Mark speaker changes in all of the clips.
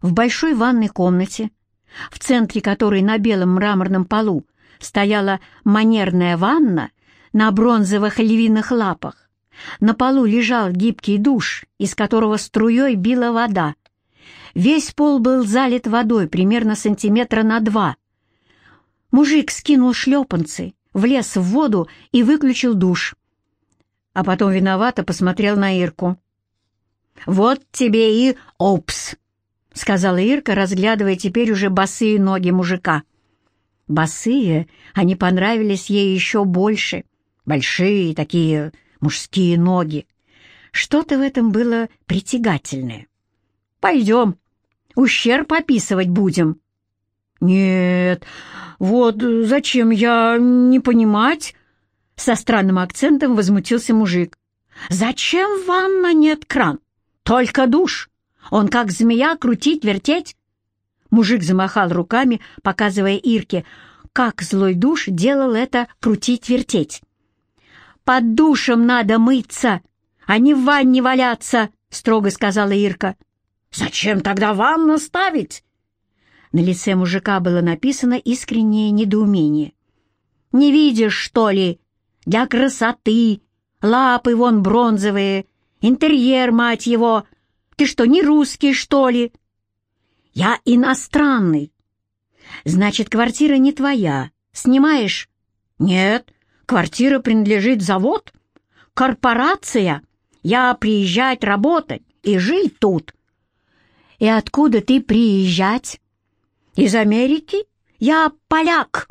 Speaker 1: в большой ванной комнате, в центре которой на белом мраморном полу стояла манерная ванна на бронзовых львиных лапах. На полу лежал гибкий душ, из которого струей била вода. Весь пол был залит водой примерно сантиметра на два. Мужик скинул шлепанцы, влез в воду и выключил душ. А потом виновато посмотрел на Ирку. «Вот тебе и опс!» — сказала Ирка, разглядывая теперь уже босые ноги мужика. Босые, они понравились ей еще больше. Большие такие мужские ноги. Что-то в этом было притягательное. «Пойдем, ущерб описывать будем». «Нет, вот зачем я не понимать?» Со странным акцентом возмутился мужик. «Зачем ванна нет кран? Только душ. Он как змея крутить, вертеть?» Мужик замахал руками, показывая Ирке, как злой душ делал это крутить-вертеть. «Под душем надо мыться, а не в ванне валяться», — строго сказала Ирка. «Зачем тогда ванну ставить?» На лице мужика было написано искреннее недоумение. «Не видишь, что ли? Для красоты. Лапы вон бронзовые, интерьер, мать его. Ты что, не русский, что ли?» «Я иностранный». «Значит, квартира не твоя. Снимаешь?» «Нет, Квартира принадлежит завод? Корпорация? Я приезжать работать и жить тут. И откуда ты приезжать? Из Америки? Я поляк,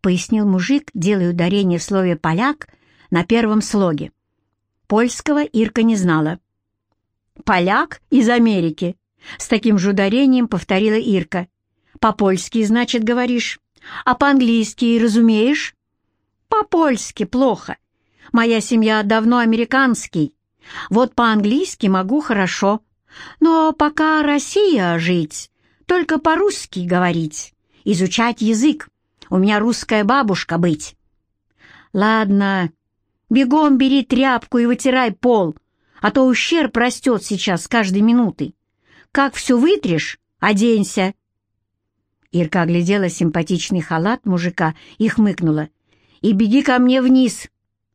Speaker 1: пояснил мужик, делая ударение в слове «поляк» на первом слоге. Польского Ирка не знала. «Поляк из Америки», — с таким же ударением повторила Ирка. «По-польски, значит, говоришь? А по-английски разумеешь?» По-польски плохо. Моя семья давно американский. Вот по-английски могу хорошо. Но пока Россия жить, только по-русски говорить, изучать язык. У меня русская бабушка быть. Ладно, бегом бери тряпку и вытирай пол, а то ущерб растет сейчас с каждой минутой. Как все вытрешь, оденься. Ирка оглядела симпатичный халат мужика и хмыкнула и беги ко мне вниз,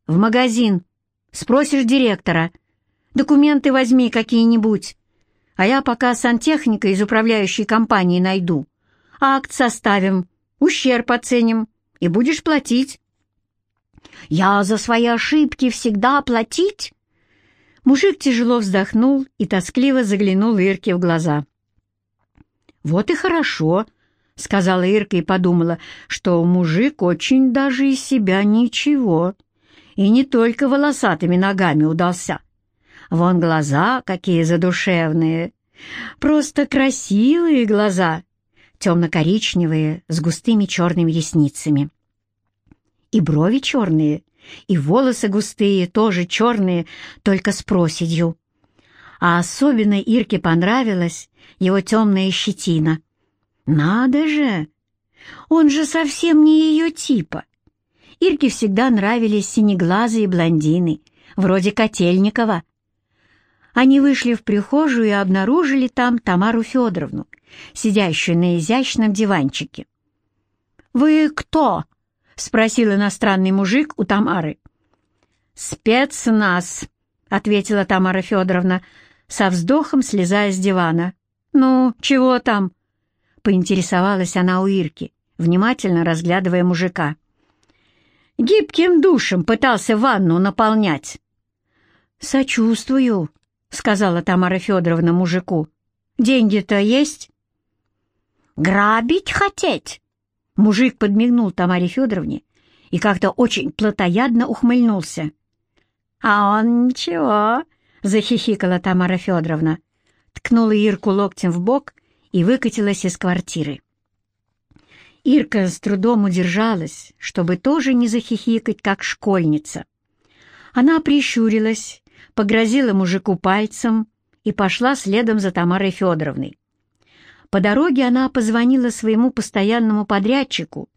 Speaker 1: в магазин. Спросишь директора. Документы возьми какие-нибудь. А я пока сантехника из управляющей компании найду. Акт составим, ущерб оценим, и будешь платить. Я за свои ошибки всегда платить? Мужик тяжело вздохнул и тоскливо заглянул Ирке в глаза. «Вот и хорошо», — сказала Ирка и подумала, что мужик очень даже из себя ничего. И не только волосатыми ногами удался. Вон глаза какие задушевные. Просто красивые глаза, темно-коричневые, с густыми черными ресницами. И брови черные, и волосы густые, тоже черные, только с проседью. А особенно Ирке понравилась его темная щетина — надо же! Он же совсем не ее типа. Ирке всегда нравились синеглазые блондины, вроде Котельникова. Они вышли в прихожую и обнаружили там Тамару Федоровну, сидящую на изящном диванчике. «Вы кто?» — спросил иностранный мужик у Тамары. «Спецназ», — ответила Тамара Федоровна, со вздохом слезая с дивана. «Ну, чего там?» поинтересовалась она у Ирки, внимательно разглядывая мужика. «Гибким душем пытался ванну наполнять». «Сочувствую», — сказала Тамара Федоровна мужику. «Деньги-то есть?» «Грабить хотеть?» Мужик подмигнул Тамаре Федоровне и как-то очень плотоядно ухмыльнулся. «А он ничего», — захихикала Тамара Федоровна, ткнула Ирку локтем в бок и выкатилась из квартиры. Ирка с трудом удержалась, чтобы тоже не захихикать, как школьница. Она прищурилась, погрозила мужику пальцем и пошла следом за Тамарой Федоровной. По дороге она позвонила своему постоянному подрядчику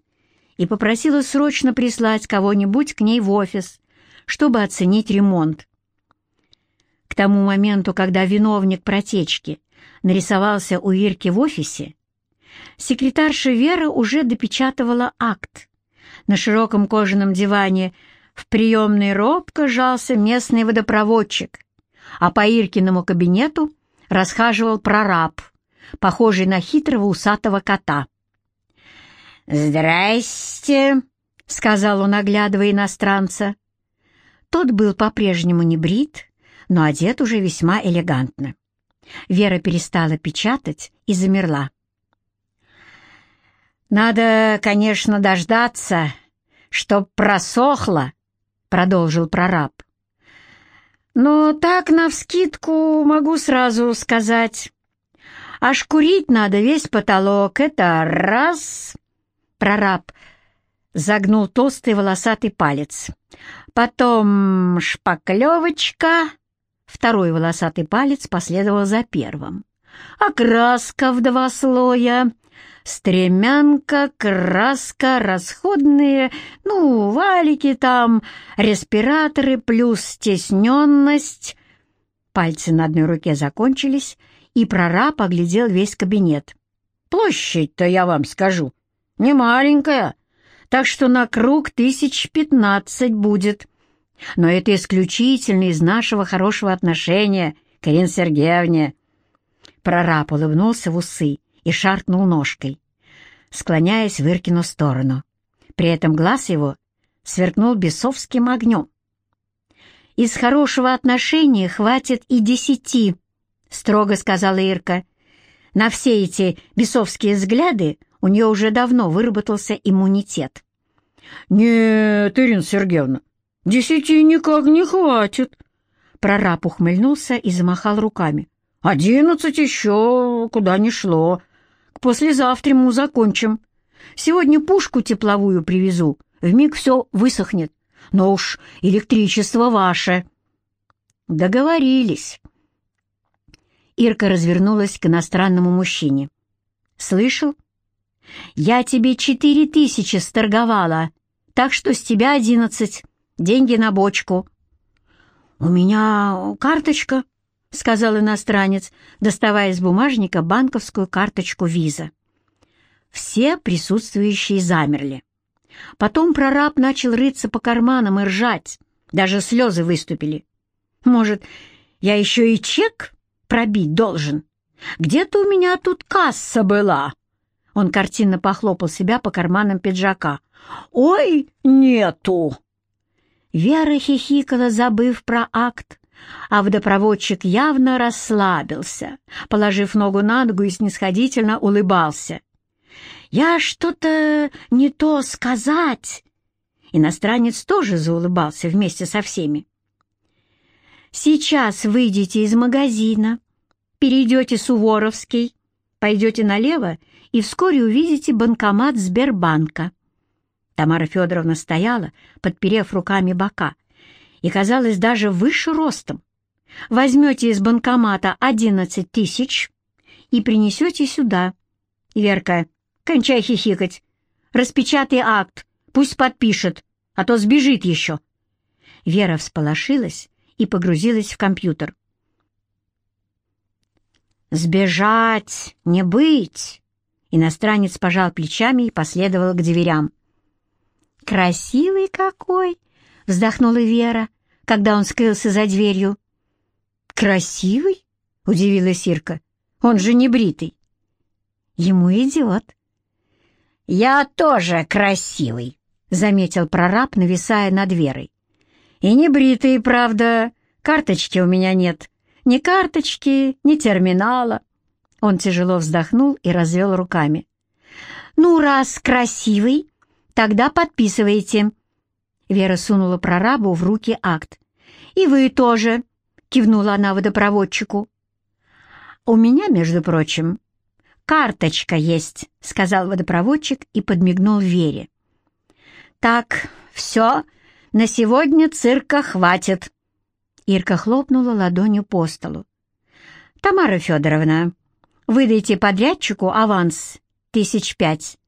Speaker 1: и попросила срочно прислать кого-нибудь к ней в офис, чтобы оценить ремонт. К тому моменту, когда виновник протечки нарисовался у Ирки в офисе, секретарша Вера уже допечатывала акт. На широком кожаном диване в приемной робко жался местный водопроводчик, а по Иркиному кабинету расхаживал прораб, похожий на хитрого усатого кота. «Здрасте», — сказал он, оглядывая иностранца. Тот был по-прежнему не брит, но одет уже весьма элегантно. Вера перестала печатать и замерла. «Надо, конечно, дождаться, чтоб просохло», — продолжил прораб. «Но так, навскидку, могу сразу сказать. Аж курить надо весь потолок, это раз...» Прораб загнул толстый волосатый палец. Потом шпаклевочка. Второй волосатый палец последовал за первым. Окраска в два слоя. Стремянка, краска, расходные, ну, валики там, респираторы плюс стесненность. Пальцы на одной руке закончились, и прораб оглядел весь кабинет. «Площадь-то, я вам скажу, не маленькая, так что на круг тысяч пятнадцать будет. Но это исключительно из нашего хорошего отношения к Ирине Сергеевне». Прораб улыбнулся в усы и шаркнул ножкой, склоняясь в Иркину сторону. При этом глаз его сверкнул бесовским огнем. «Из хорошего отношения хватит и десяти», — строго сказала Ирка. «На все эти бесовские взгляды у нее уже давно выработался иммунитет. «Нет, Ирина Сергеевна, десяти никак не хватит!» Прораб ухмыльнулся и замахал руками. «Одиннадцать еще куда ни шло. К послезавтраму закончим. Сегодня пушку тепловую привезу, вмиг все высохнет. Но уж электричество ваше». «Договорились». Ирка развернулась к иностранному мужчине. «Слышал? Я тебе четыре тысячи сторговала, так что с тебя одиннадцать. Деньги на бочку». «У меня карточка», — сказал иностранец, доставая из бумажника банковскую карточку виза. Все присутствующие замерли. Потом прораб начал рыться по карманам и ржать. Даже слезы выступили. «Может, я еще и чек пробить должен? Где-то у меня тут касса была». Он картинно похлопал себя по карманам пиджака. «Ой, нету!» Вера хихикала, забыв про акт, а водопроводчик явно расслабился, положив ногу на ногу и снисходительно улыбался. «Я что-то не то сказать!» Иностранец тоже заулыбался вместе со всеми. «Сейчас выйдете из магазина, перейдете Суворовский, пойдете налево и вскоре увидите банкомат Сбербанка». Тамара Федоровна стояла, подперев руками бока, и казалась даже выше ростом. Возьмете из банкомата одиннадцать тысяч и принесете сюда. Верка, кончай хихикать. Распечатай акт, пусть подпишет, а то сбежит еще. Вера всполошилась и погрузилась в компьютер. «Сбежать, не быть!» Иностранец пожал плечами и последовал к дверям. «Красивый какой!» — вздохнула Вера, когда он скрылся за дверью. «Красивый?» — удивилась Ирка. «Он же не бритый». «Ему идет». «Я тоже красивый», — заметил прораб, нависая над Верой. «И не бритый, правда. Карточки у меня нет. Ни карточки, ни терминала. Он тяжело вздохнул и развел руками. «Ну, раз красивый, тогда подписывайте». Вера сунула прорабу в руки акт. «И вы тоже», — кивнула она водопроводчику. «У меня, между прочим, карточка есть», — сказал водопроводчик и подмигнул Вере. «Так, все, на сегодня цирка хватит». Ирка хлопнула ладонью по столу. «Тамара Федоровна, Выдайте подрядчику аванс тысяч пять.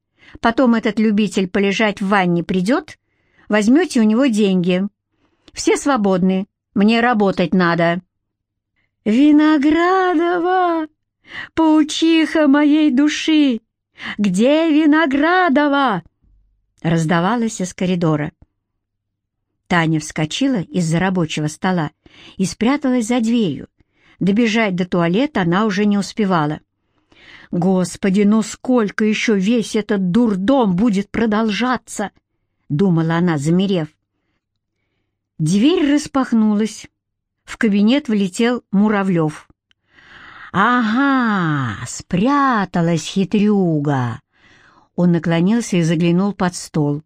Speaker 1: Потом этот любитель полежать в ванне придет, возьмете у него деньги. Все свободны, мне работать надо». «Виноградова!» Паучиха моей души! Где Виноградова?» Раздавалось из коридора. Таня вскочила из-за рабочего стола и спряталась за дверью. Добежать до туалета она уже не успевала. «Господи, ну сколько еще весь этот дурдом будет продолжаться?» — думала она, замерев. Дверь распахнулась. В кабинет влетел Муравлев. «Ага, спряталась хитрюга!» Он наклонился и заглянул под стол.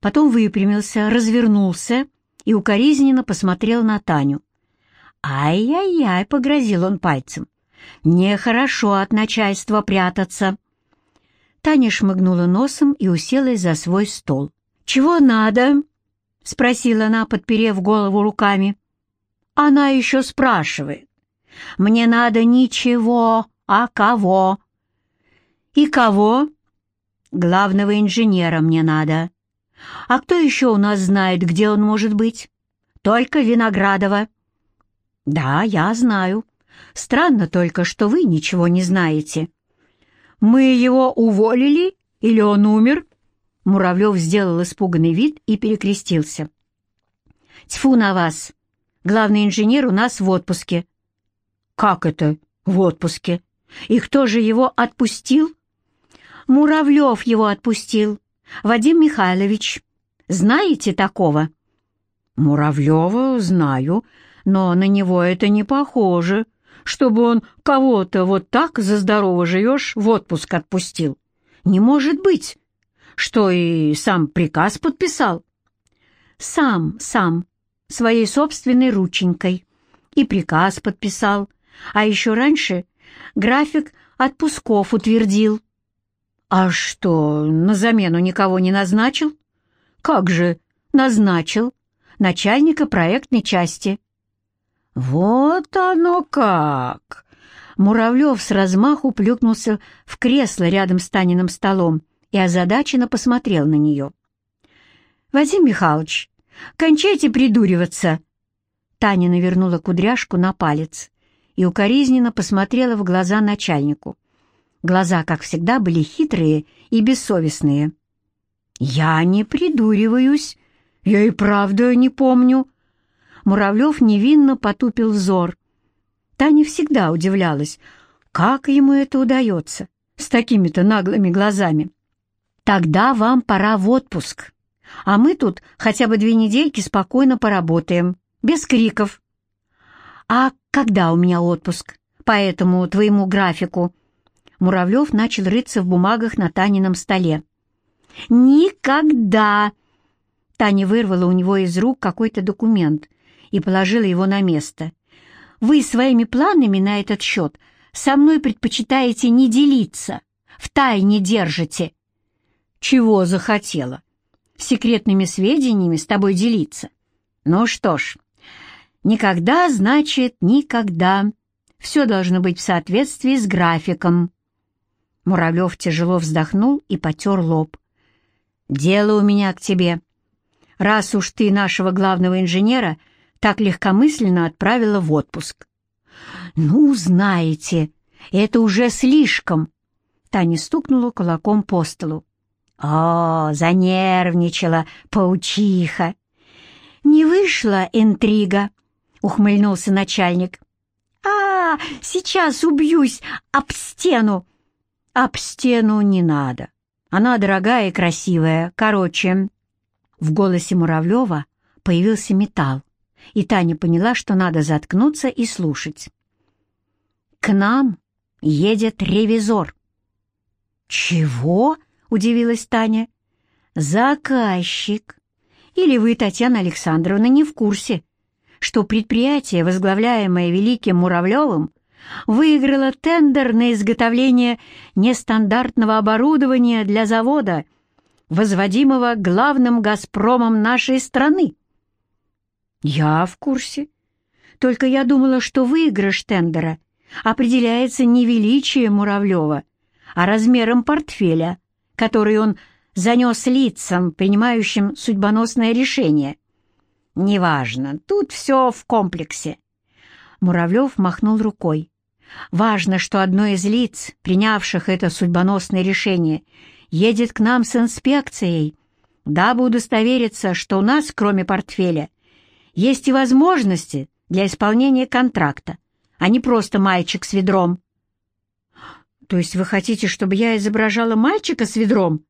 Speaker 1: Потом выпрямился, развернулся и укоризненно посмотрел на Таню. «Ай-яй-яй!» — погрозил он пальцем. «Нехорошо от начальства прятаться!» Таня шмыгнула носом и уселась за свой стол. «Чего надо?» — спросила она, подперев голову руками. Она еще спрашивает. «Мне надо ничего, а кого?» «И кого?» «Главного инженера мне надо. А кто еще у нас знает, где он может быть?» «Только Виноградова». «Да, я знаю. Странно только, что вы ничего не знаете». «Мы его уволили? Или он умер?» Муравлев сделал испуганный вид и перекрестился. «Тьфу на вас! Главный инженер у нас в отпуске». «Как это в отпуске? И кто же его отпустил?» «Муравлев его отпустил. Вадим Михайлович. Знаете такого?» «Муравлева знаю, но на него это не похоже, чтобы он кого-то вот так за здорово живешь в отпуск отпустил. Не может быть!» Что, и сам приказ подписал? Сам, сам, своей собственной рученькой. И приказ подписал. А еще раньше график отпусков утвердил. А что, на замену никого не назначил? Как же, назначил. Начальника проектной части. Вот оно как! Муравлев с размаху плюхнулся в кресло рядом с Таниным столом и озадаченно посмотрел на нее. «Вадим Михайлович, кончайте придуриваться!» Таня навернула кудряшку на палец и укоризненно посмотрела в глаза начальнику. Глаза, как всегда, были хитрые и бессовестные. «Я не придуриваюсь, я и правда не помню». Муравлев невинно потупил взор. Таня всегда удивлялась, как ему это удается с такими-то наглыми глазами. Тогда вам пора в отпуск. А мы тут хотя бы две недельки спокойно поработаем, без криков. А когда у меня отпуск? По этому твоему графику. Муравлев начал рыться в бумагах на Танином столе. «Никогда!» Таня вырвала у него из рук какой-то документ и положила его на место. «Вы своими планами на этот счет со мной предпочитаете не делиться, в тайне держите чего захотела. Секретными сведениями с тобой делиться. Ну что ж, никогда значит никогда. Все должно быть в соответствии с графиком. Муравлев тяжело вздохнул и потер лоб. «Дело у меня к тебе. Раз уж ты нашего главного инженера так легкомысленно отправила в отпуск». «Ну, знаете, это уже слишком!» Таня стукнула кулаком по столу. О, занервничала паучиха. Не вышла интрига, ухмыльнулся начальник. А, сейчас убьюсь об стену. Об стену не надо. Она дорогая и красивая. Короче, в голосе Муравлева появился металл, и Таня поняла, что надо заткнуться и слушать. «К нам едет ревизор». «Чего?» — удивилась Таня. «Заказчик. Или вы, Татьяна Александровна, не в курсе, что предприятие, возглавляемое Великим Муравлевым, выиграло тендер на изготовление нестандартного оборудования для завода, возводимого главным «Газпромом» нашей страны?» «Я в курсе. Только я думала, что выигрыш тендера определяется не величием Муравлева, а размером портфеля, который он занес лицам, принимающим судьбоносное решение. «Неважно, тут все в комплексе». Муравлев махнул рукой. Важно, что одно из лиц, принявших это судьбоносное решение, едет к нам с инспекцией, дабы удостовериться, что у нас, кроме портфеля, есть и возможности для исполнения контракта, а не просто мальчик с ведром. То есть вы хотите, чтобы я изображала мальчика с ведром?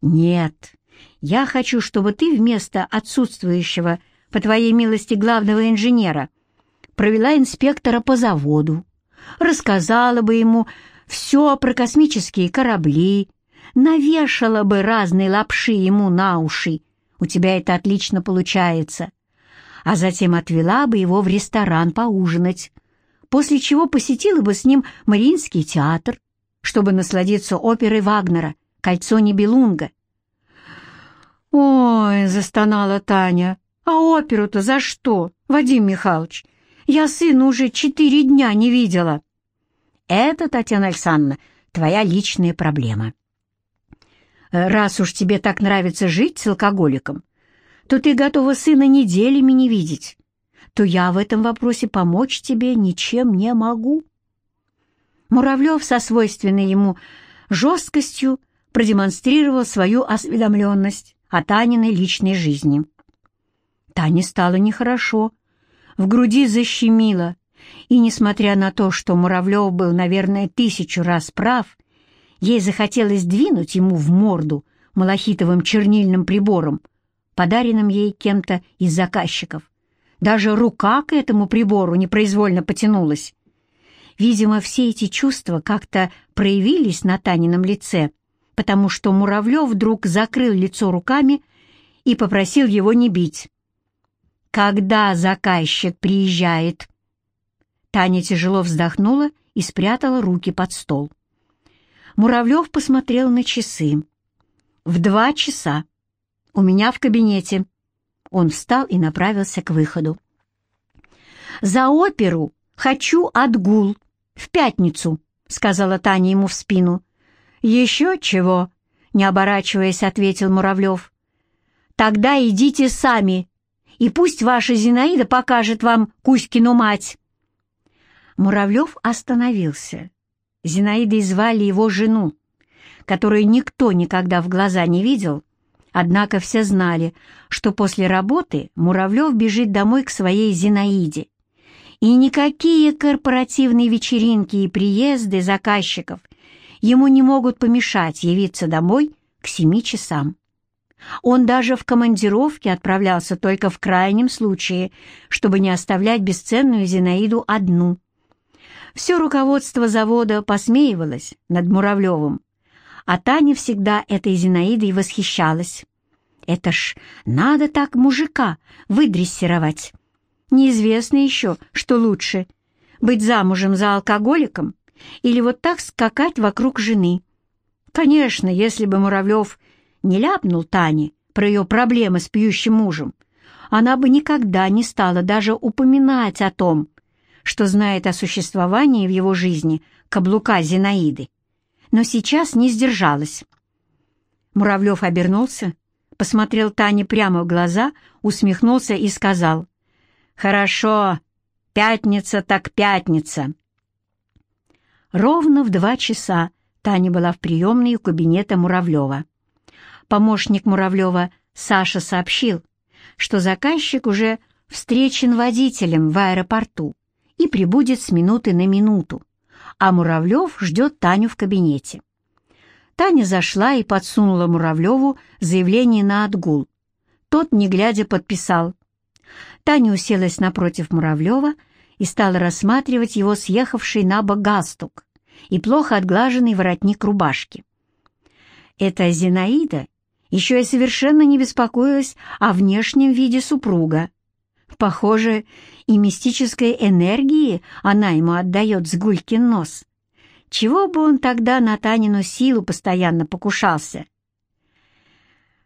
Speaker 1: Нет, я хочу, чтобы ты вместо отсутствующего, по твоей милости, главного инженера провела инспектора по заводу, рассказала бы ему все про космические корабли, навешала бы разные лапши ему на уши. У тебя это отлично получается. А затем отвела бы его в ресторан поужинать, после чего посетила бы с ним Мариинский театр, чтобы насладиться оперой Вагнера «Кольцо Нибелунга». «Ой!» — застонала Таня. «А оперу-то за что, Вадим Михайлович? Я сына уже четыре дня не видела». «Это, Татьяна Александровна, твоя личная проблема. Раз уж тебе так нравится жить с алкоголиком, то ты готова сына неделями не видеть, то я в этом вопросе помочь тебе ничем не могу». Муравлев со свойственной ему жесткостью продемонстрировал свою осведомленность о Таниной личной жизни. Тане стало нехорошо, в груди защемило, и, несмотря на то, что Муравлев был, наверное, тысячу раз прав, ей захотелось двинуть ему в морду малахитовым чернильным прибором, подаренным ей кем-то из заказчиков. Даже рука к этому прибору непроизвольно потянулась. Видимо, все эти чувства как-то проявились на Танином лице, потому что Муравлев вдруг закрыл лицо руками и попросил его не бить. «Когда заказчик приезжает?» Таня тяжело вздохнула и спрятала руки под стол. Муравлев посмотрел на часы. «В два часа. У меня в кабинете». Он встал и направился к выходу. «За оперу хочу отгул. В пятницу», — сказала Таня ему в спину. «Еще чего?» — не оборачиваясь, ответил Муравлев. «Тогда идите сами, и пусть ваша Зинаида покажет вам Кузькину мать». Муравлев остановился. Зинаидой звали его жену, которую никто никогда в глаза не видел, однако все знали, что после работы Муравлев бежит домой к своей Зинаиде. И никакие корпоративные вечеринки и приезды заказчиков ему не могут помешать явиться домой к семи часам. Он даже в командировке отправлялся только в крайнем случае, чтобы не оставлять бесценную Зинаиду одну. Все руководство завода посмеивалось над Муравлевым, а Таня всегда этой Зинаидой восхищалась. Это ж надо так мужика выдрессировать. Неизвестно еще, что лучше — быть замужем за алкоголиком или вот так скакать вокруг жены. Конечно, если бы Муравлев не ляпнул Тане про ее проблемы с пьющим мужем, она бы никогда не стала даже упоминать о том, что знает о существовании в его жизни каблука Зинаиды. Но сейчас не сдержалась. Муравлев обернулся, посмотрел Тане прямо в глаза, усмехнулся и сказал, «Хорошо, пятница так пятница». Ровно в два часа Таня была в приемной кабинета Муравлева. Помощник Муравлева Саша сообщил, что заказчик уже встречен водителем в аэропорту и прибудет с минуты на минуту, а Муравлев ждет Таню в кабинете. Таня зашла и подсунула Муравлеву заявление на отгул. Тот, не глядя, подписал. Таня уселась напротив Муравлева и стала рассматривать его съехавший на бок галстук и плохо отглаженный воротник рубашки. Эта Зинаида еще и совершенно не беспокоилась о внешнем виде супруга. Похоже, и мистической энергии она ему отдает с гулькин нос. Чего бы он тогда на Танину силу постоянно покушался?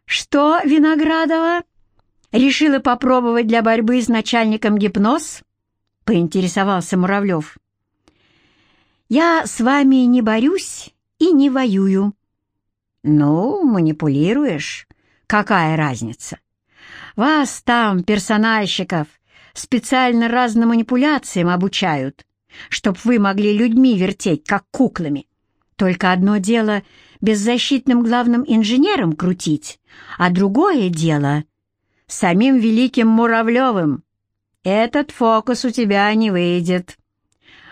Speaker 1: «Что, Виноградова, решила попробовать для борьбы с начальником гипноз?» — поинтересовался Муравлев. «Я с вами не борюсь и не воюю». «Ну, манипулируешь. Какая разница? Вас там, персональщиков, специально разным манипуляциям обучают, чтоб вы могли людьми вертеть, как куклами. Только одно дело беззащитным главным инженером крутить, а другое дело — самим великим Муравлевым. Этот фокус у тебя не выйдет».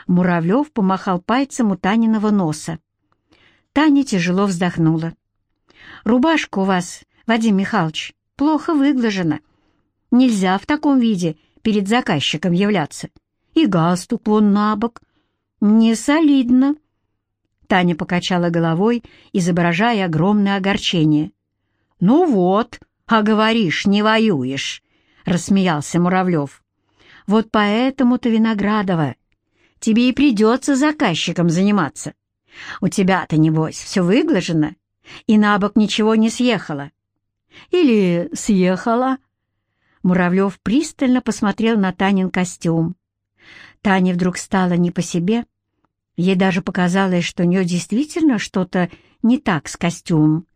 Speaker 1: Муравлев помахал пальцем у Таниного носа. Таня тяжело вздохнула. «Рубашка у вас, Вадим Михайлович, плохо выглажена. Нельзя в таком виде перед заказчиком являться. И галстук вон на бок. Не солидно». Таня покачала головой, изображая огромное огорчение. «Ну вот, а говоришь, не воюешь», — рассмеялся Муравлев. «Вот поэтому-то, Виноградова, тебе и придется заказчиком заниматься. У тебя-то, небось, все выглажено, и на бок ничего не съехало. Или съехало?» Муравлев пристально посмотрел на Танин костюм. Таня вдруг стала не по себе. Ей даже показалось, что у нее действительно что-то не так с костюмом.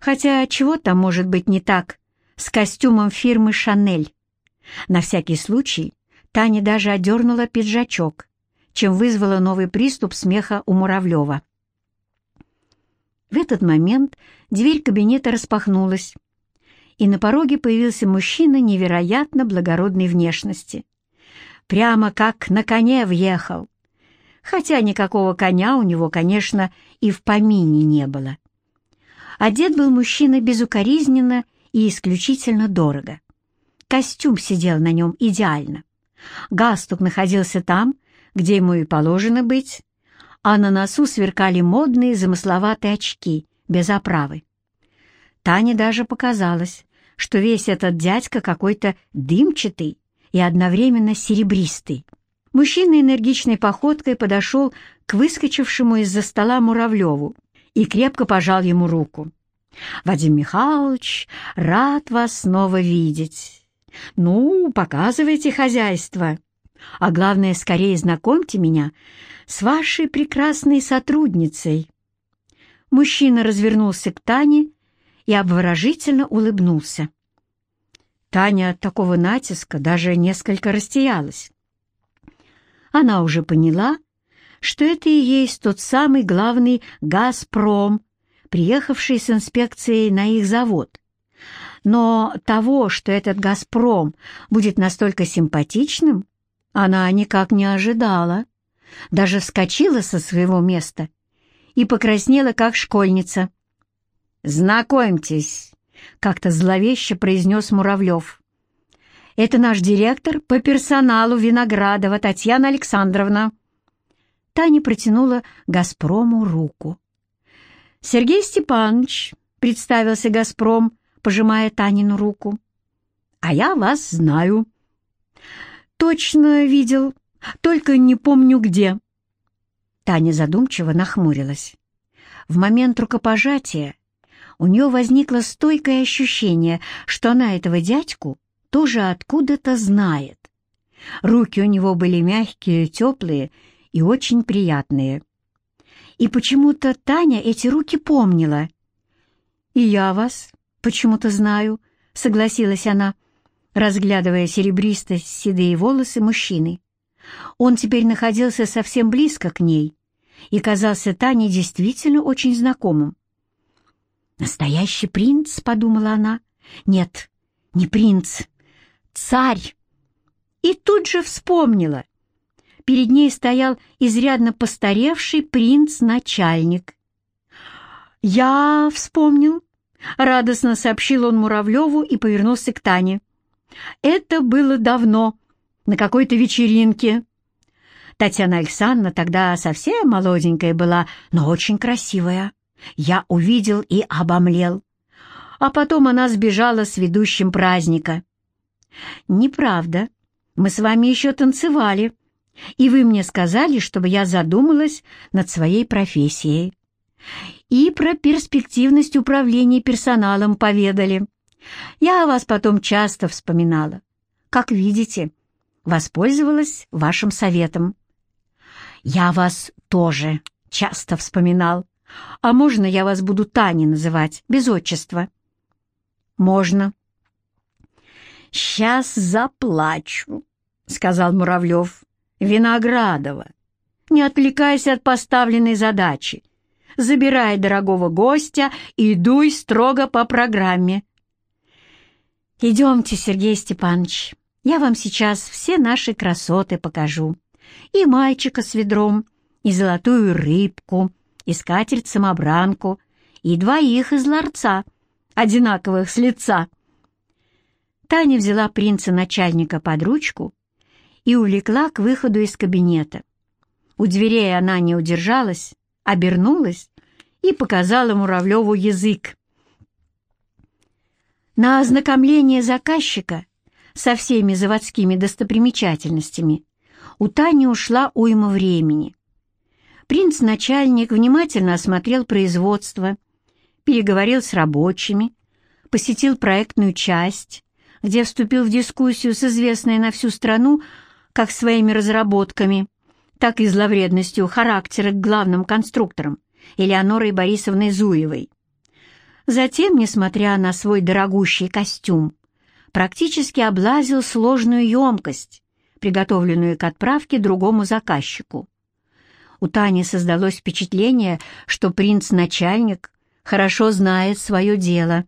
Speaker 1: Хотя чего там может быть не так с костюмом фирмы «Шанель»? На всякий случай Таня даже одернула пиджачок, чем вызвала новый приступ смеха у Муравлева. В этот момент дверь кабинета распахнулась, и на пороге появился мужчина невероятно благородной внешности. Прямо как на коне въехал. Хотя никакого коня у него, конечно, и в помине не было. Одет был мужчина безукоризненно и исключительно дорого. Костюм сидел на нем идеально. Галстук находился там, где ему и положено быть, а на носу сверкали модные замысловатые очки без оправы. Тане даже показалось, что весь этот дядька какой-то дымчатый и одновременно серебристый. Мужчина энергичной походкой подошел к выскочившему из-за стола Муравлеву и крепко пожал ему руку. «Вадим Михайлович, рад вас снова видеть. Ну, показывайте хозяйство. А главное, скорее знакомьте меня с вашей прекрасной сотрудницей». Мужчина развернулся к Тане и обворожительно улыбнулся. Таня от такого натиска даже несколько растерялась. Она уже поняла, что это и есть тот самый главный «Газпром», приехавший с инспекцией на их завод. Но того, что этот «Газпром» будет настолько симпатичным, она никак не ожидала. Даже вскочила со своего места и покраснела, как школьница. «Знакомьтесь», — как-то зловеще произнес Муравлев. «Это наш директор по персоналу Виноградова Татьяна Александровна». Таня протянула «Газпрому» руку. «Сергей Степанович», — представился «Газпром», пожимая Танину руку. «А я вас знаю». «Точно видел, только не помню где». Таня задумчиво нахмурилась. В момент рукопожатия у нее возникло стойкое ощущение, что она этого дядьку тоже откуда-то знает. Руки у него были мягкие, теплые и очень приятные. И почему-то Таня эти руки помнила. «И я вас почему-то знаю», — согласилась она, разглядывая серебристо-седые волосы мужчины. Он теперь находился совсем близко к ней и казался Тане действительно очень знакомым. «Настоящий принц?» — подумала она. «Нет, не принц, царь!» И тут же вспомнила. Перед ней стоял изрядно постаревший принц-начальник. «Я вспомнил», — радостно сообщил он Муравлеву и повернулся к Тане. «Это было давно, на какой-то вечеринке». Татьяна Александровна тогда совсем молоденькая была, но очень красивая. Я увидел и обомлел. А потом она сбежала с ведущим праздника. «Неправда. Мы с вами еще танцевали, и вы мне сказали, чтобы я задумалась над своей профессией. И про перспективность управления персоналом поведали. Я о вас потом часто вспоминала. Как видите, воспользовалась вашим советом. Я вас тоже часто вспоминал. А можно я вас буду Таней называть, без отчества?» «Можно». «Сейчас заплачу», — сказал Муравлев. «Виноградова, не отвлекайся от поставленной задачи. Забирай дорогого гостя и дуй строго по программе. Идемте, Сергей Степанович, я вам сейчас все наши красоты покажу. И мальчика с ведром, и золотую рыбку, и скатерть-самобранку, и двоих из ларца, одинаковых с лица. Таня взяла принца-начальника под ручку и увлекла к выходу из кабинета. У дверей она не удержалась, обернулась и показала Муравлеву язык. На ознакомление заказчика со всеми заводскими достопримечательностями у Тани ушла уйма времени. Принц-начальник внимательно осмотрел производство, переговорил с рабочими, посетил проектную часть, где вступил в дискуссию с известной на всю страну как своими разработками, так и зловредностью характера к главным конструкторам Элеонорой Борисовной Зуевой. Затем, несмотря на свой дорогущий костюм, практически облазил сложную емкость, приготовленную к отправке другому заказчику. У Тани создалось впечатление, что принц-начальник хорошо знает свое дело,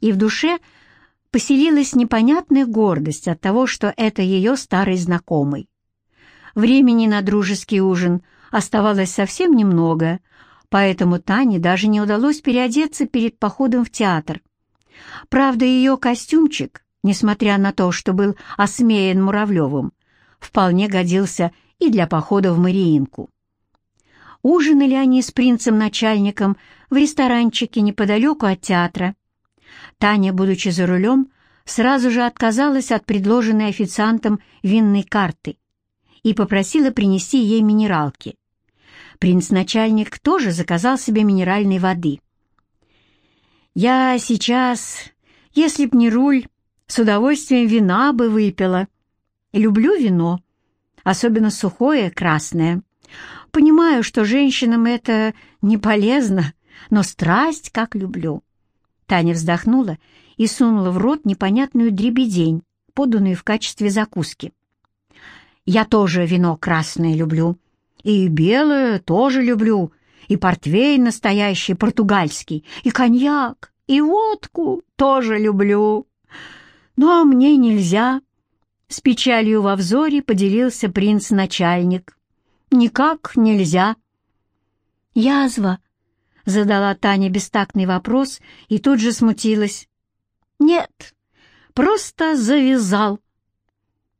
Speaker 1: и в душе поселилась непонятная гордость от того, что это ее старый знакомый. Времени на дружеский ужин оставалось совсем немного, поэтому Тане даже не удалось переодеться перед походом в театр. Правда, ее костюмчик, несмотря на то, что был осмеян Муравлевым, вполне годился и для похода в Мариинку. Ужинали они с принцем-начальником в ресторанчике неподалеку от театра. Таня, будучи за рулем, сразу же отказалась от предложенной официантом винной карты и попросила принести ей минералки. Принц-начальник тоже заказал себе минеральной воды. «Я сейчас, если б не руль, с удовольствием вина бы выпила. Люблю вино, особенно сухое, красное. Понимаю, что женщинам это не полезно, но страсть как люблю». Таня вздохнула и сунула в рот непонятную дребедень, поданную в качестве закуски. «Я тоже вино красное люблю, и белое тоже люблю, и портвейн настоящий, португальский, и коньяк, и водку тоже люблю. Но мне нельзя». С печалью во взоре поделился принц-начальник. «Никак нельзя». «Язва», — задала Таня бестактный вопрос и тут же смутилась. «Нет, просто завязал».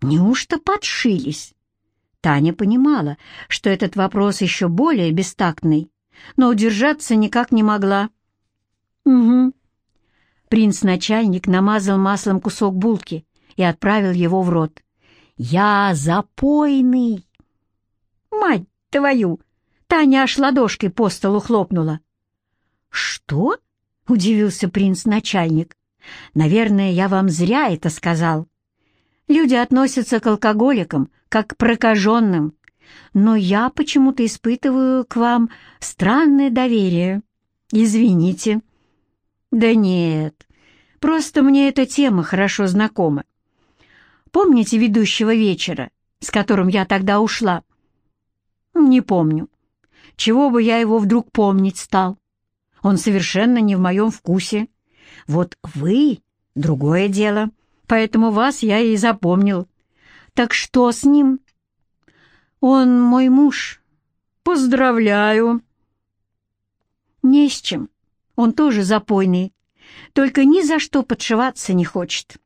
Speaker 1: «Неужто подшились?» Таня понимала, что этот вопрос еще более бестактный, но удержаться никак не могла. «Угу». Принц-начальник намазал маслом кусок булки и отправил его в рот. «Я запойный!» «Мать твою!» Таня аж ладошкой по столу хлопнула. «Что?» — удивился принц-начальник. «Наверное, я вам зря это сказал. Люди относятся к алкоголикам, как к прокаженным, но я почему-то испытываю к вам странное доверие. Извините». «Да нет, просто мне эта тема хорошо знакома. Помните ведущего вечера, с которым я тогда ушла?» «Не помню. Чего бы я его вдруг помнить стал? Он совершенно не в моем вкусе. Вот вы — другое дело, поэтому вас я и запомнил. Так что с ним? Он мой муж. Поздравляю. Не с чем. Он тоже запойный, только ни за что подшиваться не хочет.